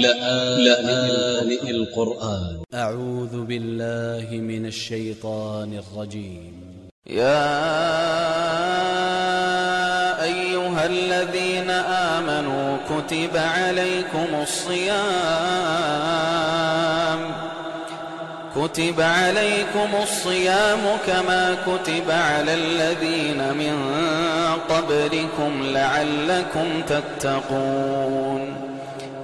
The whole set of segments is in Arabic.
لآن القرآن. أ ع و ذ ب ا ل ل ه من ا ل ش ي ط ا ن ا ل ج ي م يا أيها الذين آمنوا كتب عليكم الصيام. كتب عليكم الصيام كما كتب على الذين من قبلكم لعلكم تتقون.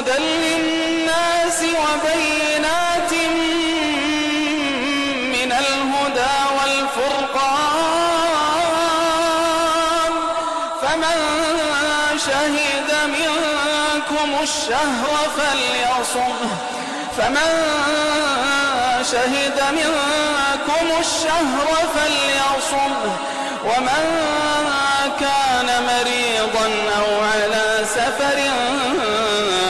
هدى للناس وبينات من الهدى والفرقان. فمن شهد منكم الشهر فليصمه فمن شهد منكم الشهر فليصمه ومن كان مريضا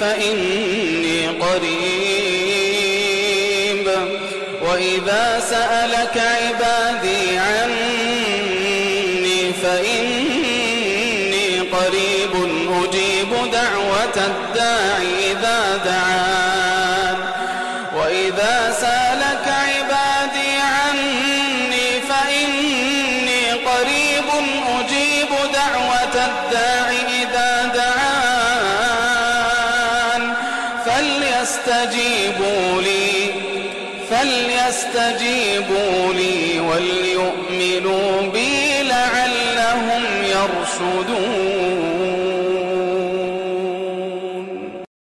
فإني قريب. وإذا سألك عبادي عني فإني قريب أجيب دعوة الداع إذا دعان فليستجيبوا لي فليستجيبوا لي وليؤمنوا بي لعلهم يرشدون.